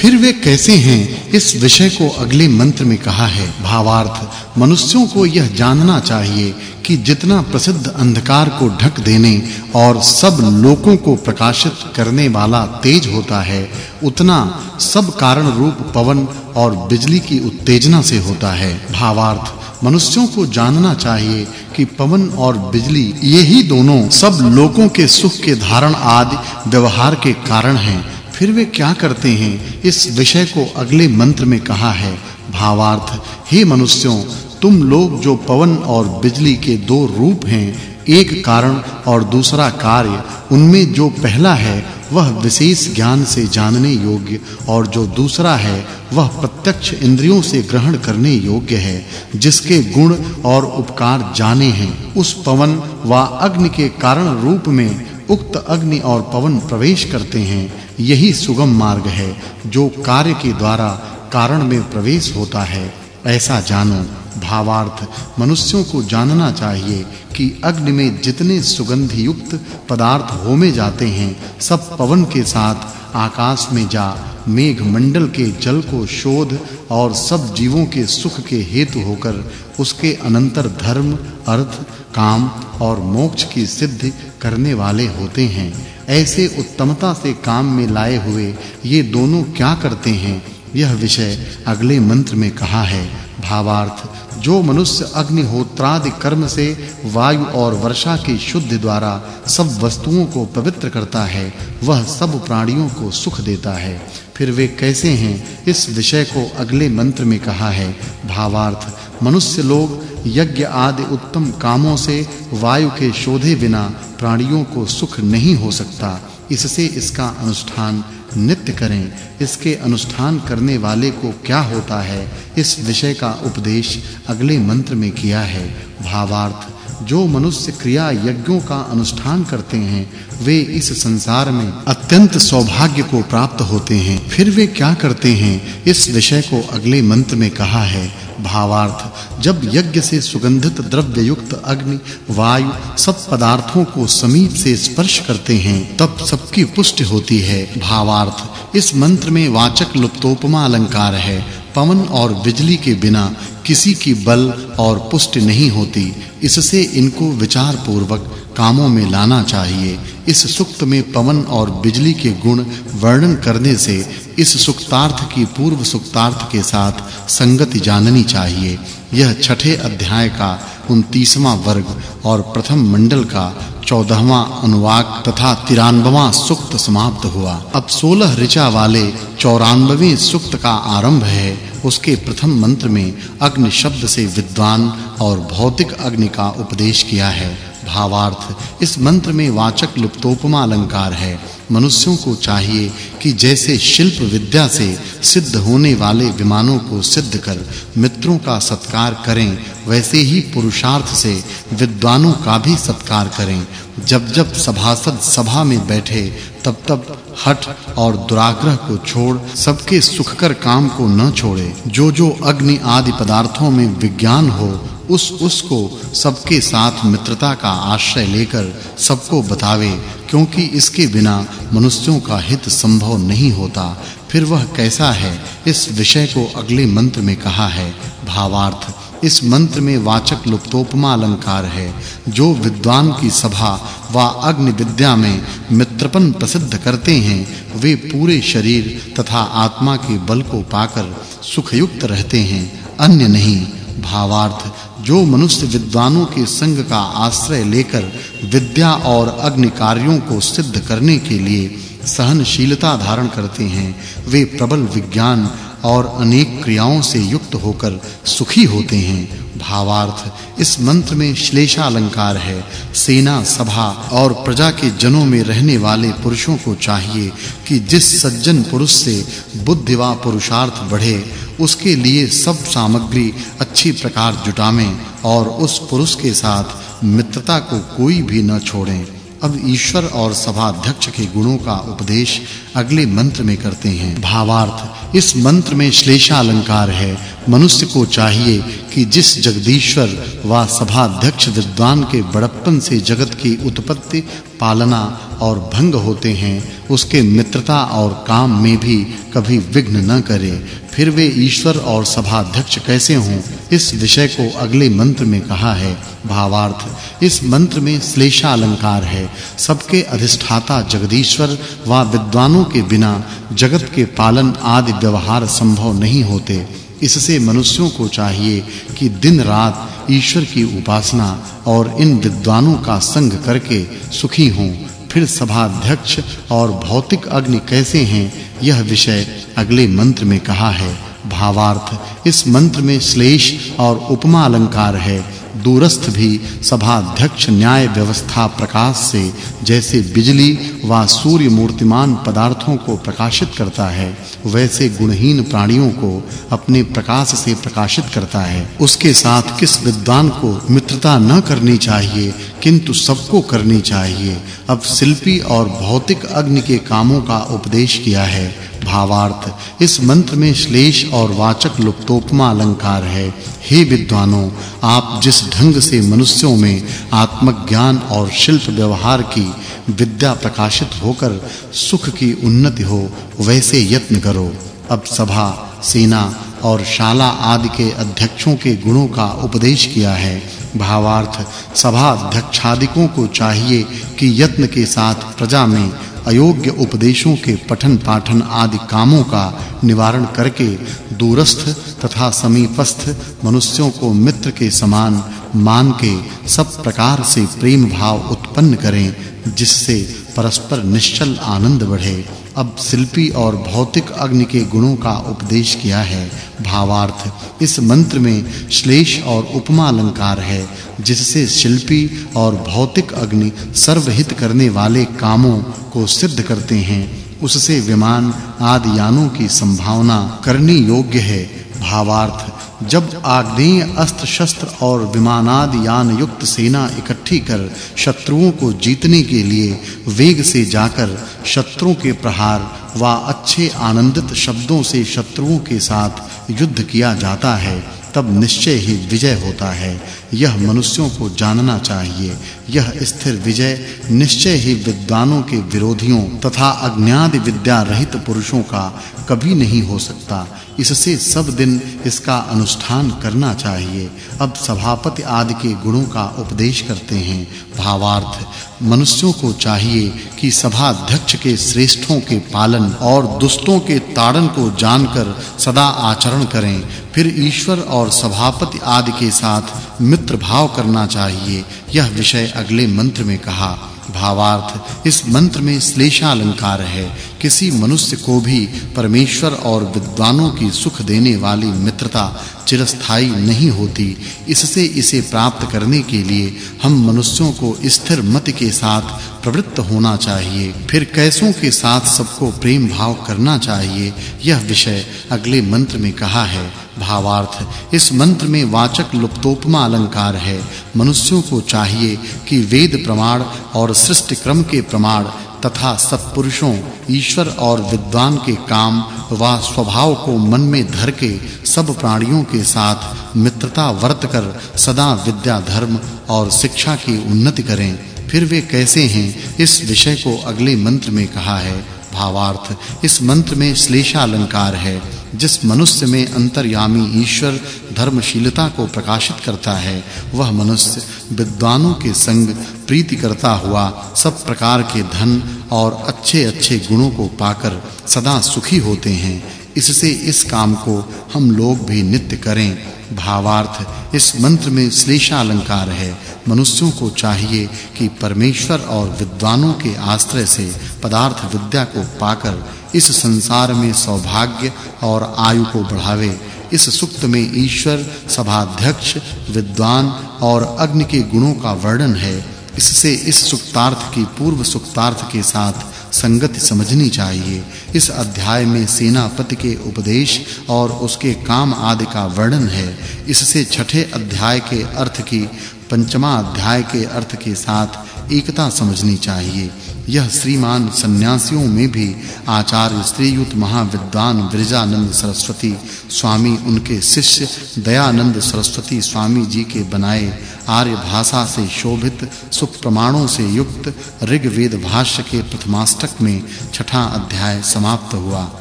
फिर वे कैसे हैं? इस विषय को अगले मंत्र में कहा है। भावार्थ, मनुष्यों को यह जानना चाहिए कि जितना प्रसिद्ध अंधकार को ढक देने और सब लोकों को प्रकाशित करने वाला तेज होता है, उतना सब कारण रूप पवन और बिजली की उत्तेजना से होता है। भावार्थ, मनुष्यों को जानना चाहिए कि पवन और बिजली ये ही दोनों सब लोगों के सुख के धारण आदि व्यवहार के कारण हैं। फिर वे क्या करते हैं? इस विषय को अगले मंत्र में कहा है, भावार्थ, हे मनुष्यों, तुम लोग जो पवन और बिजली के दो रूप हैं, एक कारण और दूसरा कार्य, उनमें जो पहला है, वह विशेष ज्ञान से जानने योग्य और जो दूसरा है, वह प्रत्यक्ष इंद्रियों से ग्रहण करने योग्य है, जिसके गुण और उपकार जाने हैं। उस पवन व अग्नि के कारण रूप में उक्त अग्नि और पवन प्रवेश करते हैं, यही सुगम मार्ग है, जो कार्य के द्वारा कारण में प्रवेश होता है। ऐसा जानो, भावार्थ, मनुष्यों को जानना चाहिए कि अग्नि में जितने सुगंधि युक्त पदार्थ होमे जाते हैं, सब पवन के साथ आकाश में जा मेघ मंडल के जल को शोध और सब जीवों के सुख के हेतु होकर उसके अनंतर धर्म, अर्थ, काम और मोक्ष की सिद्धि करने वाले होते हैं। ऐसे उत्तमता से काम में लाए हुए ये दोनों क्या करते हैं? यह विषय अगले मंत्र में कहा है। भावार्थ जो मनुष्य अग्निहोत्रादि कर्म से वायु और वर्षा की शुद्धि द्वारा सब वस्तुओं को पवित्र करता है, वह सब प्राणियों को सुख देता है। फिर वे कैसे हैं? इस विषय को अगले मंत्र में कहा है। भावार्थ, मनुष्य लोग यज्ञ आदि उत्तम कामों से वायु के शोधे बिना प्राणियों को सुख नहीं हो सकता। इससे इसका अनुष्ठान नित्य करें। इसके अनुष्ठान करने वाले को क्या होता है? इस विषय का उपदेश अगले मंत्र में किया है। भावार्थ जो मनुष्य क्रिया यज्ञों का अनुष्ठान करते हैं, वे इस संसार में अत्यंत सौभाग्य को प्राप्त होते हैं। फिर वे क्या करते हैं? इस विषय को अगले मंत्र में कहा है। भावार्थ, जब यज्ञ से सुगंधित द्रव्य युक्त अग्नि, वायु सब पदार्थों को समीप से स्पर्श करते हैं, तब सबकी पुष्टि होती है। भावार्थ, इस मंत्र में वाचक् लुप्तोपमा अलंकार है। पवन और बिजली के बिना किसी की बल और पुष्टि नहीं होती इससे इनको विचार पूर्वक कामों में लाना चाहिए। इस सुक्त में पवन और बिजली के गुण वर्णन करने से इस सुक्तार्थ की पूर्व सुक्तार्थ के साथ संगति जाननी चाहिए। यह छठे अध्याय का 29वां वर्ग और प्रथम मंडल का 14वां अनुवाक तथा 93वां सुक्त समाप्त हुआ। अब 16 ऋचा वाले 94वें सुक्त का आरंभ है। उसके प्रथम मंत्र में अग्नि शब्द से विद्वान और भौतिक अग्नि का उपदेश किया है। भावार्थ। इस मंत्र में वाचक् लुप्तोपमा अलंकार है। मनुष्यों को चाहिए कि जैसे शिल्प विद्या से सिद्ध होने वाले विमानों को सिद्ध कर, मित्रों का सत्कार करें, वैसे ही पुरुषार्थ से विद्वानों का भी सत्कार करें। जब जब सभासद सभा में बैठे, तब तब हठ और दुराग्रह को छोड़, सबके सुखकर काम को न छोड़े। जो जो अग्नि आदि पदार्थों में विज्ञान हो उस उसको सबके साथ मित्रता का आश्रय लेकर सबको बतावे, क्योंकि इसके बिना मनुष्यों का हित संभव नहीं होता। फिर वह कैसा है? इस विषय को अगले मंत्र में कहा है। भावार्थ, इस मंत्र में वाचक् लुप्तोपमा अलंकार है। जो विद्वान की सभा व अग्नि विद्या में मित्रपन प्रसिद्ध करते हैं, वे पूरे शरीर तथा आत्मा के बल को पाकर सुखयुक्त रहते हैं। अन्य नहीं। भावार्थ जो मनुष्य विद्वानों के संग का आश्रय लेकर विद्या और अग्नि कार्यों को सिद्ध करने के लिए सहनशीलता धारण करते हैं, वे प्रबल विज्ञान और अनेक क्रियाओं से युक्त होकर सुखी होते हैं। भावार्थ, इस मंत्र में श्लेषा अलंकार है। सेना सभा और प्रजा के जनों में रहने वाले पुरुषों को चाहिए कि जिस सज्जन पुरुष से बुद्धि व पुरुषार्थ बढ़े उसके लिए सब सामग्री अच्छी प्रकार जुटावें और उस पुरुष के साथ मित्रता को कोई भी न छोड़ें। अब ईश्वर और सभाध्यक्ष के गुणों का उपदेश अगले मंत्र में करते हैं। भावार्थ, इस मंत्र में श्लेषा अलंकार है। मनुष्य को चाहिए कि जिस जगदीश्वर व सभाध्यक्ष विद्वान के बड़प्पन से जगत की उत्पत्ति, पालना और भंग होते हैं, उसके मित्रता और काम में भी कभी विघ्न न करे। फिर वे ईश्वर और सभाध्यक्ष कैसे हों? इस विषय को अगले मंत्र में कहा है भावार्थ। इस मंत्र में श्लेषा अलंकार है। सबके अधिष्ठाता जगदीश्वर व विद्वानों के बिना जगत के पालन आदि व्यवहार संभव नहीं होते। इससे मनुष्यों को चाहिए कि दिन रात ईश्वर की उपासना और इन विद्वानों का संग करके सुखी हों। फिर सभाध्यक्ष और भौतिक अग्नि कैसे हैं, यह विषय अगले मंत्र में कहा है। भावार्थ, इस मंत्र में श्लेष और उपमा अलंकार है। दूरस्थ भी सभाध्यक्ष न्याय व्यवस्था प्रकाश से जैसे बिजली व सूर्य मूर्तिमान पदार्थों को प्रकाशित करता है, वैसे गुणहीन प्राणियों को अपने प्रकाश से प्रकाशित करता है। उसके साथ किस विद्वान को मित्रता न करनी चाहिए, किंतु सबको करनी चाहिए, अब शिल्पी और भौतिक अग्नि के कामों का उपदेश किया है। भावार्थ। इस मंत्र में श्लेष और वाचक् लुप्तोपमा अलंकार है। हे विद्वानों, आप जिस ढंग से मनुष्यों में आत्मज्ञान और शिल्प व्यवहार की विद्या प्रकाशित होकर सुख की उन्नति हो, वैसे यत्न करो। अब सभा, सेना और शाला आदि के अध्यक्षों के गुणों का उपदेश किया है। भावार्थ सभा अध्यक्षादिकों को चाहिए कि यत्न के साथ प्रजा में अयोग्य उपदेशों के पठन पाठन आदि कामों का निवारण करके दूरस्थ तथा समीपस्थ मनुष्यों को मित्र के समान मान के सब प्रकार से प्रेम भाव उत्पन्न करें, जिससे परस्पर निश्चल आनंद बढ़े। अब शिल्पी और भौतिक अग्नि के गुणों का उपदेश किया है भावार्थ। इस मंत्र में श्लेष और उपमा अलंकार है, जिससे शिल्पी और भौतिक अग्नि सर्वहित करने वाले कामों को सिद्ध करते हैं। उससे विमान आदि यानों की संभावना करनी योग्य है, भावार्थ। जब आग्नेय अस्त्र शस्त्र और विमानादि यान युक्त सेना इकट्ठी कर शत्रुओं को जीतने के लिए वेग से जाकर शत्रुओं के प्रहार व अच्छे आनंदित शब्दों से शत्रुओं के साथ युद्ध किया जाता है, तब निश्चय ही विजय होता है। यह मनुष्यों को जानना चाहिए। यह स्थिर विजय निश्चय ही विद्वानों के विरोधियों तथा अज्ञात विद्या रहित पुरुषों का कभी नहीं हो सकता। इससे सब दिन इसका अनुष्ठान करना चाहिए। अब सभापति आदि के गुणों का उपदेश करते हैं। भावार्थ, मनुष्यों को चाहिए कि सभा अध्यक्ष के श्रेष्ठों के पालन और दुष्टों के ताड़न को जानकर सदा आचरण करें। फिर ईश्वर और सभापति आदि के साथ मित्र भाव करना चाहिए। यह विषय अगले मंत्र में कहा, भावार्थ, इस मंत्र में श्लेषा अलंकार है। किसी मनुष्य को भी परमेश्वर और विद्वानों की सुख देने वाली मित्रता चिरस्थायी नहीं होती। इससे इसे प्राप्त करने के लिए हम मनुष्यों को स्थिर मति के साथ प्रवृत्त होना चाहिए। फिर कैसों के साथ सबको प्रेम भाव करना चाहिए। यह विषय अगले मंत्र में कहा है भावार्थ। इस मंत्र में वाचक् लुप्तोपमा अलंकार है। मनुष्यों को चाहिए कि वेद प्रमाण और सृष्टि क्रम के प्रमाण तथा सत्पुरुषों, ईश्वर और विद्वान के काम व स्वभाव को मन में धर के सब प्राणियों के साथ मित्रता वर्त कर सदा विद्या, धर्म और शिक्षा की उन्नति करें। फिर वे कैसे हैं? इस विषय को अगले मंत्र में कहा है। भावार्थ। इस मंत्र में श्लेषा अलंकार है। जिस मनुष्य में अंतर्यामी ईश्वर धर्मशीलता को प्रकाशित करता है, वह मनुष्य विद्वानों के संग प्रीति करता हुआ सब प्रकार के धन और अच्छे-अच्छे गुणों को पाकर सदा सुखी होते हैं। इससे इस काम को हम लोग भी नित्य करें। भावार्थ, इस मंत्र में श्लेषा अलंकार है। मनुष्यों को चाहिए कि परमेश्वर और विद्वानों के आश्रय से पदार्थ विद्या को पाकर इस संसार में सौभाग्य और आयु को बढ़ावे। इस सुक्त में ईश्वर, सभाध्यक्ष, विद्वान और अग्नि के गुणों का वर्णन है। इससे इस सुक्तार्थ की पूर्व सुक्तार्थ के साथ संगति समझनी चाहिए। इस अध्याय में सेनापति के उपदेश और उसके काम आदि का वर्णन है। इससे छठे अध्याय के अर्थ की, पंचमा अध्याय के अर्थ के साथ एकता समझनी चाहिए। यह श्रीमान सन्यासियों में भी आचार्य श्रीयुत महाविद्वान विरजानंद सरस्वती स्वामी, उनके शिष्य दयानंद सरस्वती स्वामी जी के बनाए आर्य भाषा से शोभित सुप्रमाणों से युक्त ऋग्वेद भाष्य के प्रथमाष्टक में छठा अध्याय समाप्त हुआ।